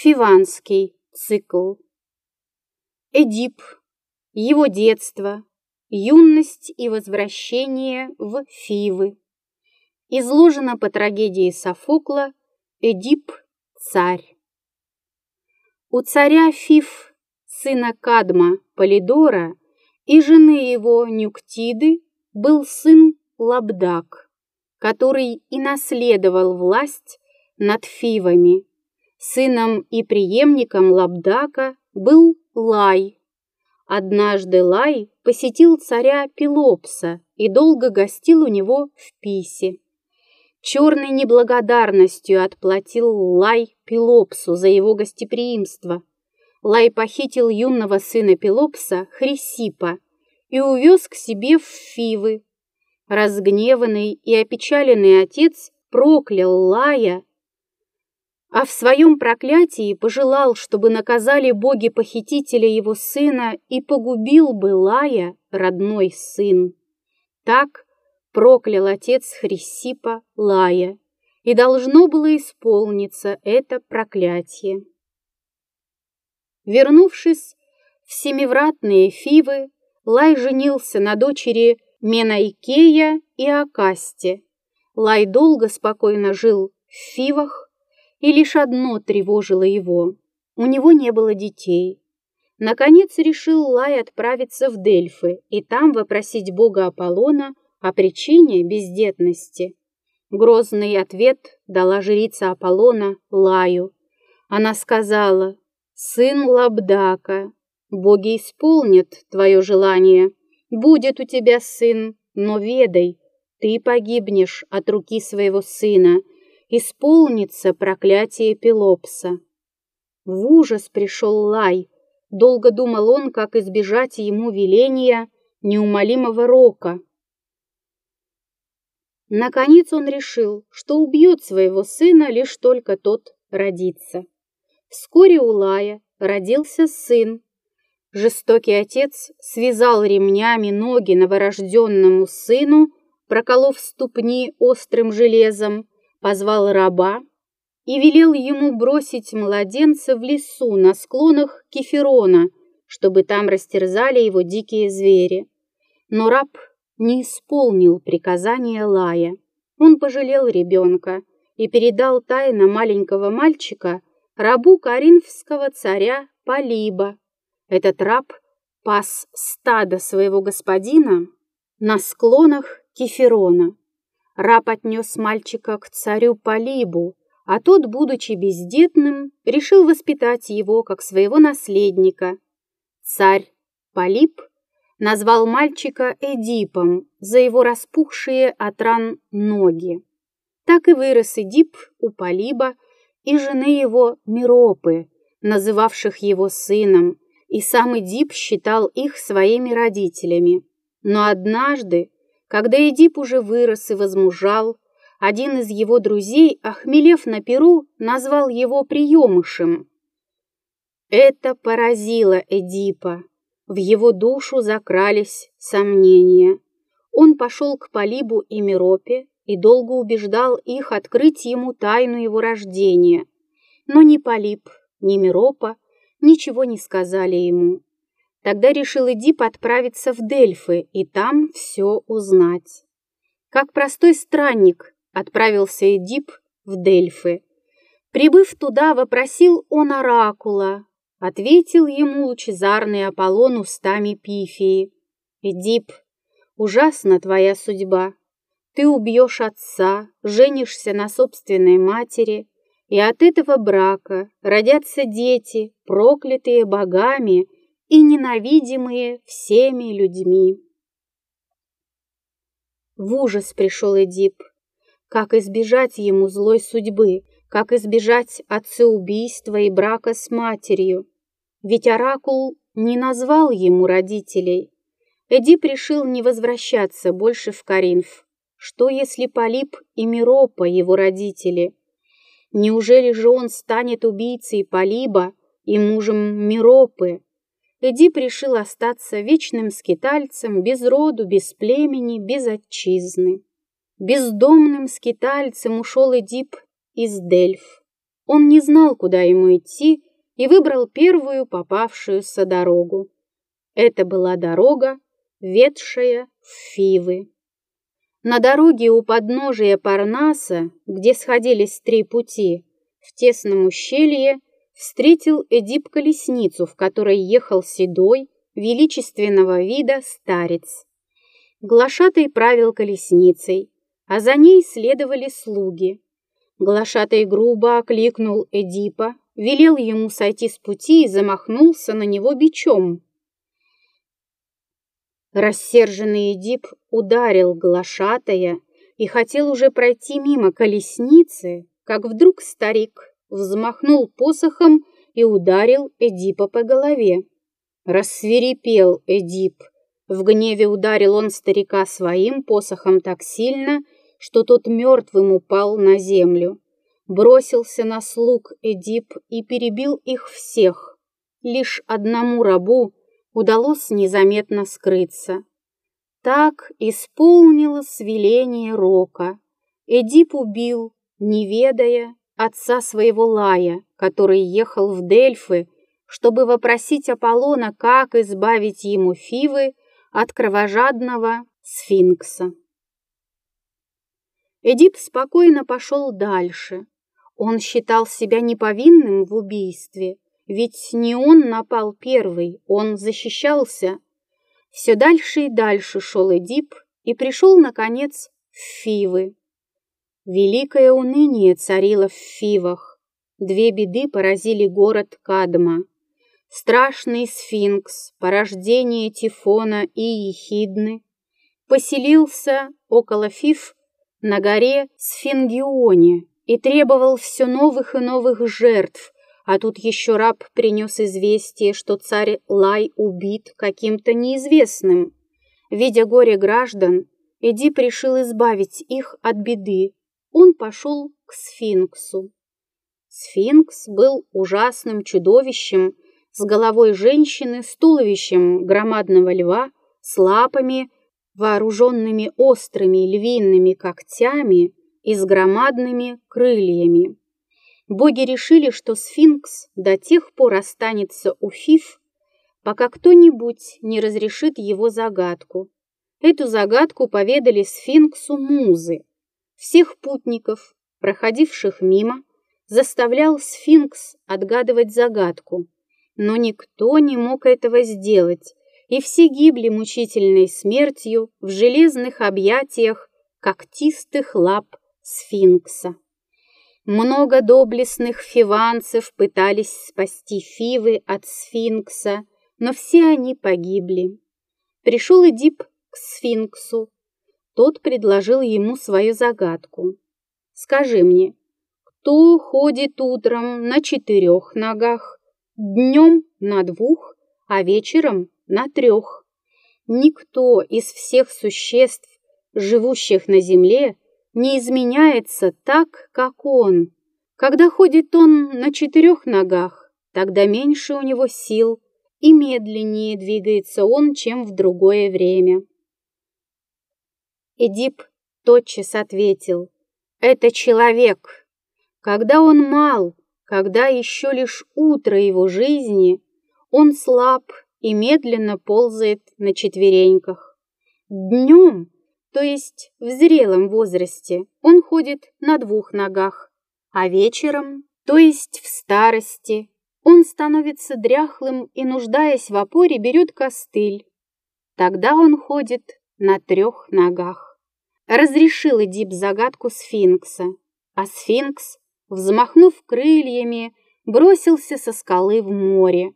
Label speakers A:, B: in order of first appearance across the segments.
A: Фиванский цикл. Эдип, его детство, юность и возвращение в Фивы. Изложено по трагедии Софокла «Эдип – царь». У царя Фив, сына Кадма Полидора, и жены его Нюктиды был сын Лабдак, который и наследовал власть над Фивами. Сыном и преемником Лабдака был Лай. Однажды Лай посетил царя Пелопса и долго гостил у него в Писе. Черной неблагодарностью отплатил Лай Пелопсу за его гостеприимство. Лай похитил юного сына Пелопса, Хрисиппа, и увез к себе в Фивы. Разгневанный и опечаленный отец проклял Лая а в своем проклятии пожелал, чтобы наказали боги похитителя его сына и погубил бы Лая, родной сын. Так проклял отец Хрисипа Лая, и должно было исполниться это проклятие. Вернувшись в семивратные Фивы, Лай женился на дочери Менайкея и Акасте. Лай долго спокойно жил в Фивах, и лишь одно тревожило его. У него не было детей. Наконец решил Лай отправиться в Дельфы и там вопросить бога Аполлона о причине бездетности. Грозный ответ дала жрица Аполлона Лаю. Она сказала, «Сын Лабдака, боги исполнят твое желание. Будет у тебя сын, но ведай, ты погибнешь от руки своего сына, исполнится проклятие Пелопса. В ужас пришел Лай. Долго думал он, как избежать ему веления неумолимого рока. Наконец он решил, что убьет своего сына, лишь только тот родится. Вскоре у Лая родился сын. Жестокий отец связал ремнями ноги новорожденному сыну, проколов ступни острым железом, позвал раба и велел ему бросить младенца в лесу на склонах Кеферона, чтобы там растерзали его дикие звери. Но раб не исполнил приказания Лая. Он пожалел ребенка и передал тайно маленького мальчика рабу коринфского царя Полиба. Этот раб пас стадо своего господина на склонах Кеферона. Раб отнес мальчика к царю Полибу, а тот, будучи бездетным, решил воспитать его как своего наследника. Царь Полиб назвал мальчика Эдипом за его распухшие от ран ноги. Так и вырос Эдип у Полиба и жены его Миропы, называвших его сыном, и сам Эдип считал их своими родителями. Но однажды когда Эдип уже вырос и возмужал, один из его друзей, охмелев на перу, назвал его приемышем. Это поразило Эдипа. В его душу закрались сомнения. Он пошел к Полибу и Миропе и долго убеждал их открыть ему тайну его рождения. Но ни Полиб, ни Миропа ничего не сказали ему. Тогда решил Эдип отправиться в Дельфы и там все узнать. Как простой странник отправился Эдип в Дельфы. Прибыв туда, вопросил он оракула. Ответил ему лучезарный Аполлон устами Пифии. «Эдип, ужасна твоя судьба. Ты убьешь отца, женишься на собственной матери, и от этого брака родятся дети, проклятые богами, и ненавидимые всеми людьми. В ужас пришел Эдип. Как избежать ему злой судьбы, как избежать отцеубийства и брака с матерью? Ведь Оракул не назвал ему родителей. Эдип решил не возвращаться больше в Каринф. Что, если Полип и Миропа его родители? Неужели же он станет убийцей Полиба и мужем Миропы? Эдип решил остаться вечным скитальцем, без роду, без племени, без отчизны. Бездомным скитальцем ушел Эдип из Дельф. Он не знал, куда ему идти, и выбрал первую попавшуюся дорогу. Это была дорога, ведшая в Фивы. На дороге у подножия Парнаса, где сходились три пути, в тесном ущелье встретил Эдип колесницу, в которой ехал седой, величественного вида старец. Глашатай правил колесницей, а за ней следовали слуги. Глашатай грубо окликнул Эдипа, велел ему сойти с пути и замахнулся на него бичом. Рассерженный Эдип ударил глашатая и хотел уже пройти мимо колесницы, как вдруг старик взмахнул посохом и ударил Эдипа по голове. Рассверепел Эдип. В гневе ударил он старика своим посохом так сильно, что тот мертвым упал на землю. Бросился на слуг Эдип и перебил их всех. Лишь одному рабу удалось незаметно скрыться. Так исполнилось веление Рока. Эдип убил, не ведая, отца своего Лая, который ехал в Дельфы, чтобы вопросить Аполлона, как избавить ему Фивы от кровожадного сфинкса. Эдип спокойно пошел дальше. Он считал себя неповинным в убийстве, ведь не он напал первый, он защищался. Все дальше и дальше шел Эдип и пришел, наконец, в Фивы. Великое уныние царило в Фивах. Две беды поразили город Кадма. Страшный сфинкс, порождение Тифона и Ехидны, поселился около Фив на горе Сфингионе и требовал все новых и новых жертв, а тут еще раб принес известие, что царь Лай убит каким-то неизвестным. Видя горе граждан, Эдип решил избавить их от беды, он пошел к сфинксу. Сфинкс был ужасным чудовищем с головой женщины, с туловищем громадного льва, с лапами, вооруженными острыми львиными когтями и с громадными крыльями. Боги решили, что сфинкс до тех пор останется у Фиф, пока кто-нибудь не разрешит его загадку. Эту загадку поведали сфинксу музы, всех путников, проходивших мимо, заставлял сфинкс отгадывать загадку, но никто не мог этого сделать, и все гибли мучительной смертью в железных объятиях когтистых лап сфинкса. Много доблестных фиванцев пытались спасти Фивы от сфинкса, но все они погибли. Пришел Эдип к сфинксу, тот предложил ему свою загадку. «Скажи мне, кто ходит утром на четырех ногах, днем на двух, а вечером на трех?» Никто из всех существ, живущих на земле, не изменяется так, как он. Когда ходит он на четырех ногах, тогда меньше у него сил и медленнее двигается он, чем в другое время. Эдип тотчас ответил, «Это человек. Когда он мал, когда еще лишь утро его жизни, он слаб и медленно ползает на четвереньках. Днем, то есть в зрелом возрасте, он ходит на двух ногах, а вечером, то есть в старости, он становится дряхлым и, нуждаясь в опоре, берет костыль. Тогда он ходит на трех ногах разрешил Эдип загадку сфинкса, а сфинкс, взмахнув крыльями, бросился со скалы в море.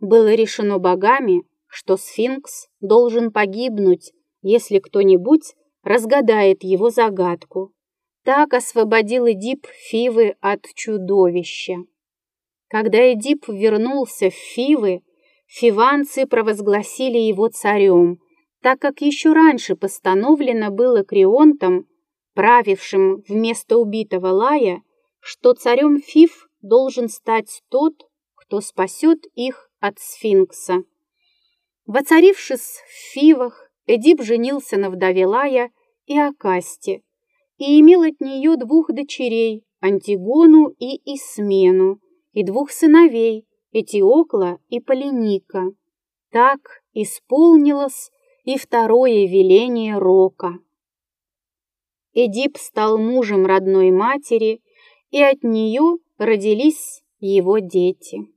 A: Было решено богами, что сфинкс должен погибнуть, если кто-нибудь разгадает его загадку. Так освободил Эдип Фивы от чудовища. Когда Эдип вернулся в Фивы, фиванцы провозгласили его царем, так как еще раньше постановлено было Крионтом, правившим вместо убитого Лая, что царем Фиф должен стать тот, кто спасет их от сфинкса. Воцарившись в Фивах, Эдип женился на вдове Лая и Акасте и имел от нее двух дочерей, Антигону и Исмену, и двух сыновей, Этиокла и Полиника. Так исполнилось и второе веление Рока. Эдип стал мужем родной матери, и от нее родились его дети.